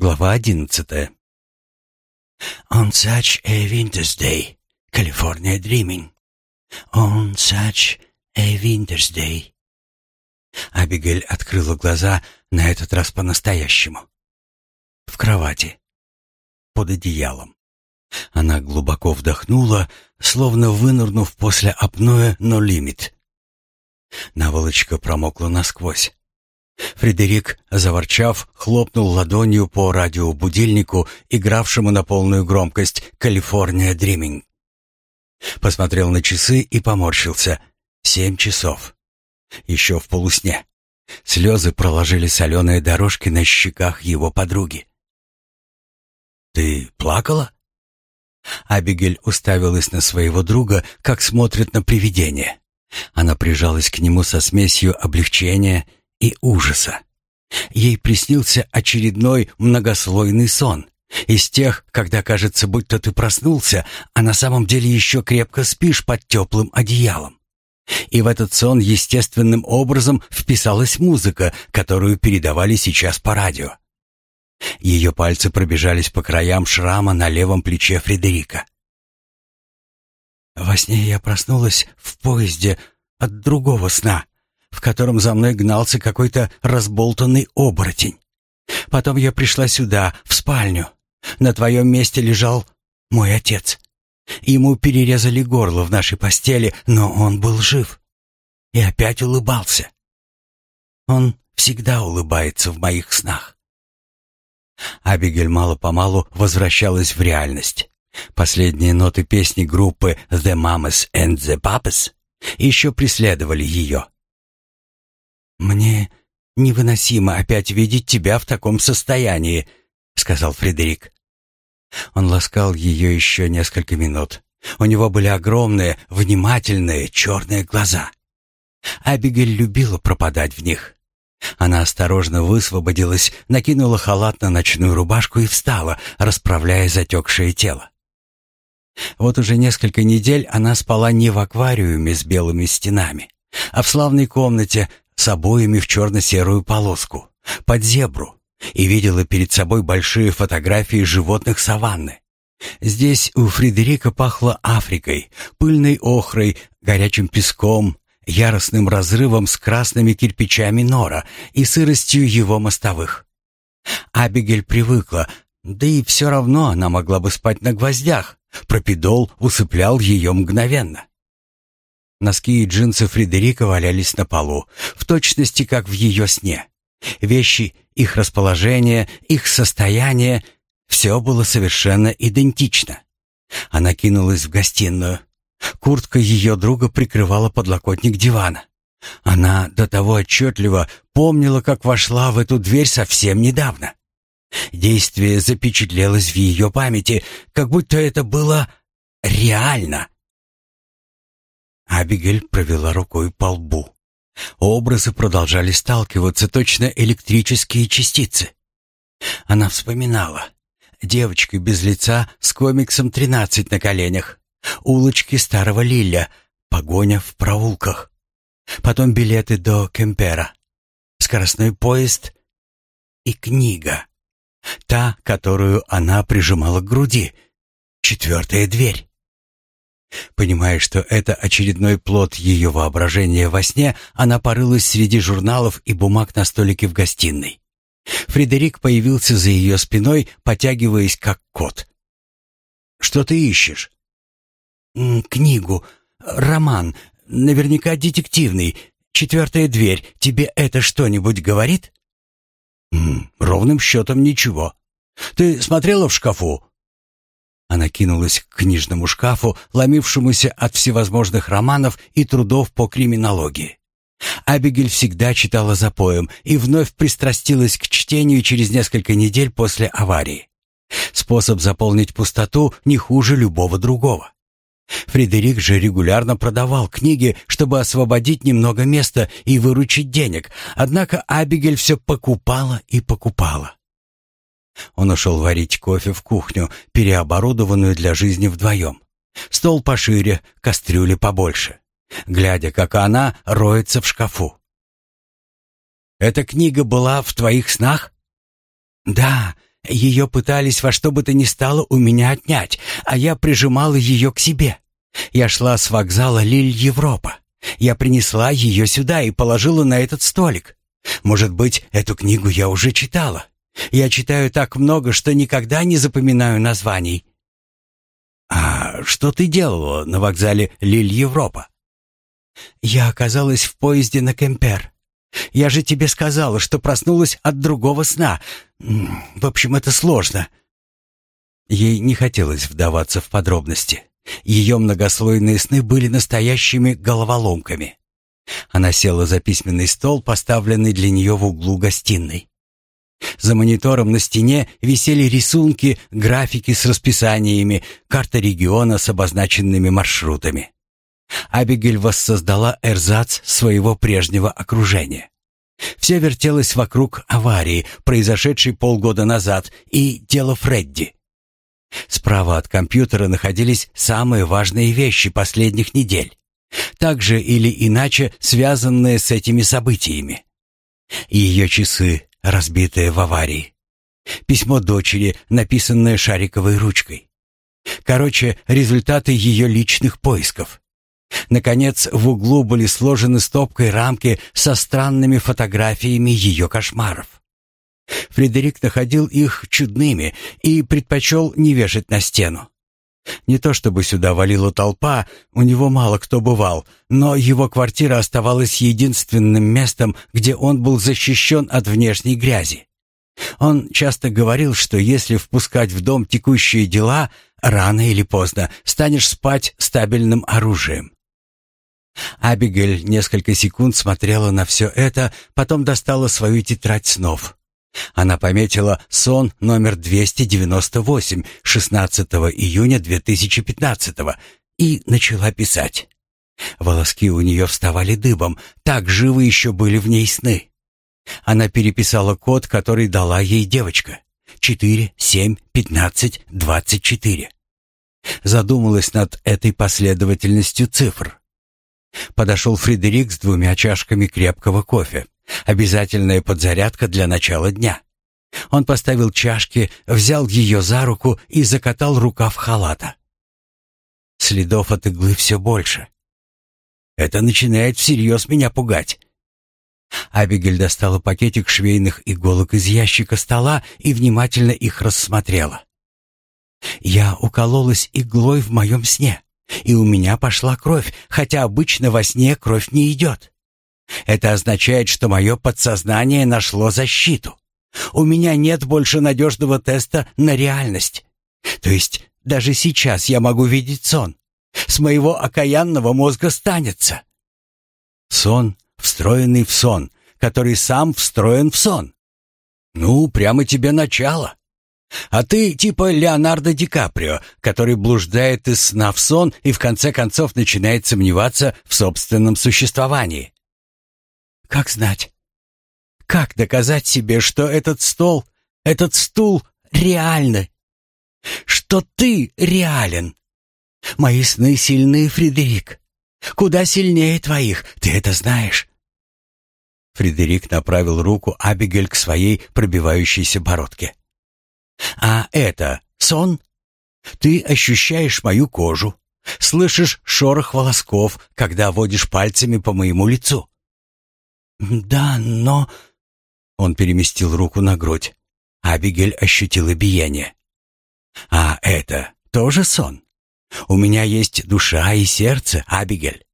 Глава одиннадцатая. On such a winter's day, California dreaming. On such a winter's day. Абигель открыла глаза на этот раз по-настоящему. В кровати. Под одеялом. Она глубоко вдохнула, словно вынырнув после апноэ «но лимит». Наволочка промокла насквозь. Фредерик, заворчав, хлопнул ладонью по радиобудильнику, игравшему на полную громкость «Калифорния Дриминг». Посмотрел на часы и поморщился. Семь часов. Еще в полусне. Слезы проложили соленые дорожки на щеках его подруги. «Ты плакала?» Абигель уставилась на своего друга, как смотрит на привидение. Она прижалась к нему со смесью облегчения и ужаса. Ей приснился очередной многослойный сон. Из тех, когда кажется, будто ты проснулся, а на самом деле еще крепко спишь под теплым одеялом. И в этот сон естественным образом вписалась музыка, которую передавали сейчас по радио. Ее пальцы пробежались по краям шрама на левом плече Фредерика. Во сне я проснулась в поезде от другого сна, в котором за мной гнался какой-то разболтанный оборотень. Потом я пришла сюда, в спальню. На твоем месте лежал мой отец. Ему перерезали горло в нашей постели, но он был жив. И опять улыбался. Он всегда улыбается в моих снах. Абигель мало-помалу возвращалась в реальность. Последние ноты песни группы «The Mamas and the Papas» еще преследовали ее. «Мне невыносимо опять видеть тебя в таком состоянии», — сказал Фредерик. Он ласкал ее еще несколько минут. У него были огромные, внимательные, черные глаза. Абигель любила пропадать в них. Она осторожно высвободилась, накинула халат на ночную рубашку и встала, расправляя затекшее тело. Вот уже несколько недель она спала не в аквариуме с белыми стенами, а в славной комнате с обоями в черно-серую полоску, под зебру, и видела перед собой большие фотографии животных саванны. Здесь у Фредерика пахло Африкой, пыльной охрой, горячим песком, яростным разрывом с красными кирпичами нора и сыростью его мостовых. Абигель привыкла, да и все равно она могла бы спать на гвоздях. Пропидол усыплял ее мгновенно. Носки и джинсы Фредерика валялись на полу, в точности как в ее сне. Вещи, их расположение, их состояние — все было совершенно идентично. Она кинулась в гостиную. Куртка ее друга прикрывала подлокотник дивана. Она до того отчетливо помнила, как вошла в эту дверь совсем недавно. Действие запечатлелось в ее памяти, как будто это было реально. Абигель провела рукой по лбу. Образы продолжали сталкиваться, точно электрические частицы. Она вспоминала. Девочка без лица с комиксом «Тринадцать» на коленях. Улочки старого Лиля. Погоня в проулках. Потом билеты до Кемпера. Скоростной поезд и книга. Та, которую она прижимала к груди. Четвертая дверь. Понимая, что это очередной плод ее воображения во сне, она порылась среди журналов и бумаг на столике в гостиной. Фредерик появился за ее спиной, потягиваясь как кот. «Что ты ищешь?» «Книгу. Роман. Наверняка детективный. Четвертая дверь. Тебе это что-нибудь говорит?» «Ровным счетом ничего. Ты смотрела в шкафу?» Она кинулась к книжному шкафу, ломившемуся от всевозможных романов и трудов по криминологии. Абигель всегда читала за поем и вновь пристрастилась к чтению через несколько недель после аварии. Способ заполнить пустоту не хуже любого другого. Фредерик же регулярно продавал книги, чтобы освободить немного места и выручить денег, однако Абигель все покупала и покупала. Он ушел варить кофе в кухню, переоборудованную для жизни вдвоем. Стол пошире, кастрюли побольше. Глядя, как она роется в шкафу. «Эта книга была в твоих снах?» «Да, Ее пытались во что бы то ни стало у меня отнять, а я прижимала ее к себе. Я шла с вокзала Лиль-Европа. Я принесла ее сюда и положила на этот столик. Может быть, эту книгу я уже читала. Я читаю так много, что никогда не запоминаю названий. А что ты делала на вокзале Лиль-Европа? Я оказалась в поезде на Кемпер. Я же тебе сказала, что проснулась от другого сна. В общем, это сложно. Ей не хотелось вдаваться в подробности. Ее многослойные сны были настоящими головоломками. Она села за письменный стол, поставленный для нее в углу гостиной. За монитором на стене висели рисунки, графики с расписаниями, карта региона с обозначенными маршрутами. Абигель воссоздала эрзац своего прежнего окружения. Все вертелось вокруг аварии, произошедшей полгода назад, и дела Фредди. Справа от компьютера находились самые важные вещи последних недель, также или иначе связанные с этими событиями. Ее часы, разбитые в аварии. Письмо дочери, написанное шариковой ручкой. Короче, результаты ее личных поисков. Наконец, в углу были сложены стопкой рамки со странными фотографиями ее кошмаров. Фредерик находил их чудными и предпочел не вешать на стену. Не то чтобы сюда валила толпа, у него мало кто бывал, но его квартира оставалась единственным местом, где он был защищен от внешней грязи. Он часто говорил, что если впускать в дом текущие дела, рано или поздно станешь спать стабильным оружием. Абигель несколько секунд смотрела на все это, потом достала свою тетрадь снов. Она пометила сон номер 298, 16 июня 2015 и начала писать. Волоски у нее вставали дыбом, так живы еще были в ней сны. Она переписала код, который дала ей девочка. 4, 7, 15, 24. Задумалась над этой последовательностью цифр. Подошел Фредерик с двумя чашками крепкого кофе. Обязательная подзарядка для начала дня. Он поставил чашки, взял ее за руку и закатал рукав халата. Следов от иглы все больше. Это начинает всерьез меня пугать. Абигель достала пакетик швейных иголок из ящика стола и внимательно их рассмотрела. «Я укололась иглой в моем сне, и у меня пошла кровь, хотя обычно во сне кровь не идет. Это означает, что мое подсознание нашло защиту. У меня нет больше надежного теста на реальность. То есть даже сейчас я могу видеть сон. С моего окаянного мозга станется. Сон, встроенный в сон, который сам встроен в сон. Ну, прямо тебе начало. А ты типа Леонардо Ди Каприо, который блуждает из сна в сон и в конце концов начинает сомневаться в собственном существовании. Как знать? Как доказать себе, что этот стол, этот стул реальны? Что ты реален? Мои сны сильны, Фредерик. Куда сильнее твоих, ты это знаешь. Фредерик направил руку Абигель к своей пробивающейся бородке. А это сон? Ты ощущаешь мою кожу, слышишь шорох волосков, когда водишь пальцами по моему лицу. «Да, но...» Он переместил руку на грудь. Абигель ощутила биение. «А это тоже сон? У меня есть душа и сердце, Абигель.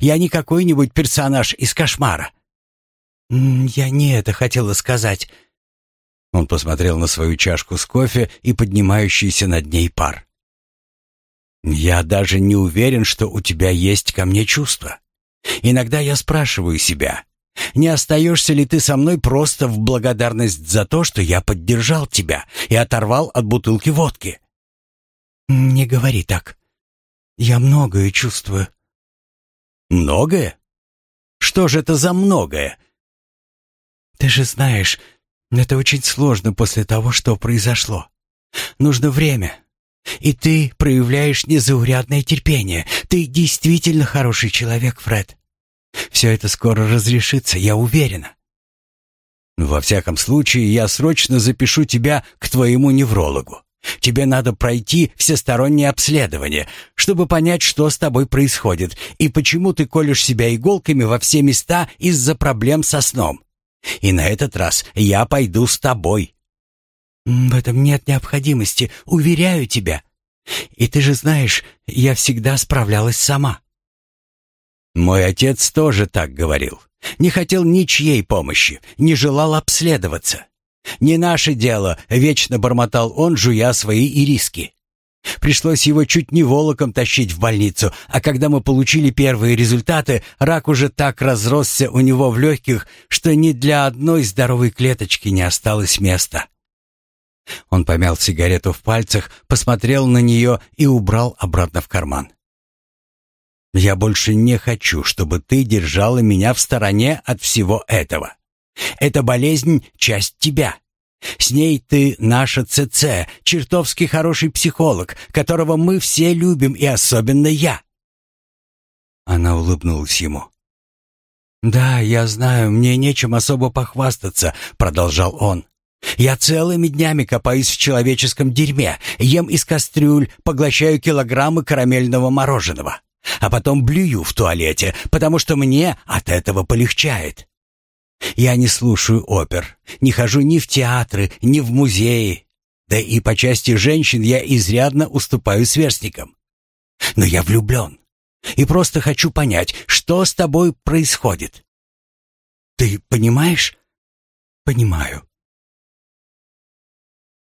Я не какой-нибудь персонаж из кошмара». «Я не это хотела сказать». Он посмотрел на свою чашку с кофе и поднимающийся над ней пар. «Я даже не уверен, что у тебя есть ко мне чувства. Иногда я спрашиваю себя, не остаешься ли ты со мной просто в благодарность за то, что я поддержал тебя и оторвал от бутылки водки?» «Не говори так. Я многое чувствую». «Многое? Что же это за многое?» «Ты же знаешь, это очень сложно после того, что произошло. Нужно время. И ты проявляешь незаурядное терпение. Ты действительно хороший человек, Фред. Все это скоро разрешится, я уверена. Во всяком случае, я срочно запишу тебя к твоему неврологу. Тебе надо пройти всестороннее обследование, чтобы понять, что с тобой происходит и почему ты колешь себя иголками во все места из-за проблем со сном. И на этот раз я пойду с тобой. В этом нет необходимости, уверяю тебя. И ты же знаешь, я всегда справлялась сама. Мой отец тоже так говорил. Не хотел ничьей помощи, не желал обследоваться. «Не наше дело», — вечно бормотал он, жуя свои ириски. Пришлось его чуть не волоком тащить в больницу, а когда мы получили первые результаты, рак уже так разросся у него в легких, что ни для одной здоровой клеточки не осталось места. Он помял сигарету в пальцах, посмотрел на нее и убрал обратно в карман. «Я больше не хочу, чтобы ты держала меня в стороне от всего этого. Эта болезнь — часть тебя. С ней ты наша ЦЦ, чертовски хороший психолог, которого мы все любим, и особенно я». Она улыбнулась ему. «Да, я знаю, мне нечем особо похвастаться», — продолжал он. «Я целыми днями копаюсь в человеческом дерьме, ем из кастрюль, поглощаю килограммы карамельного мороженого, а потом блюю в туалете, потому что мне от этого полегчает. Я не слушаю опер, не хожу ни в театры, ни в музеи. Да и по части женщин я изрядно уступаю сверстникам. Но я влюблен. И просто хочу понять, что с тобой происходит. Ты понимаешь? Понимаю.